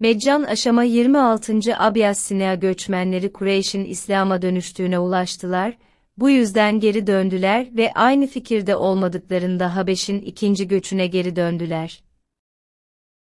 Meccan aşama 26. Abyassinea göçmenleri Kureyş'in İslam'a dönüştüğüne ulaştılar, bu yüzden geri döndüler ve aynı fikirde olmadıklarında Habeş'in ikinci göçüne geri döndüler.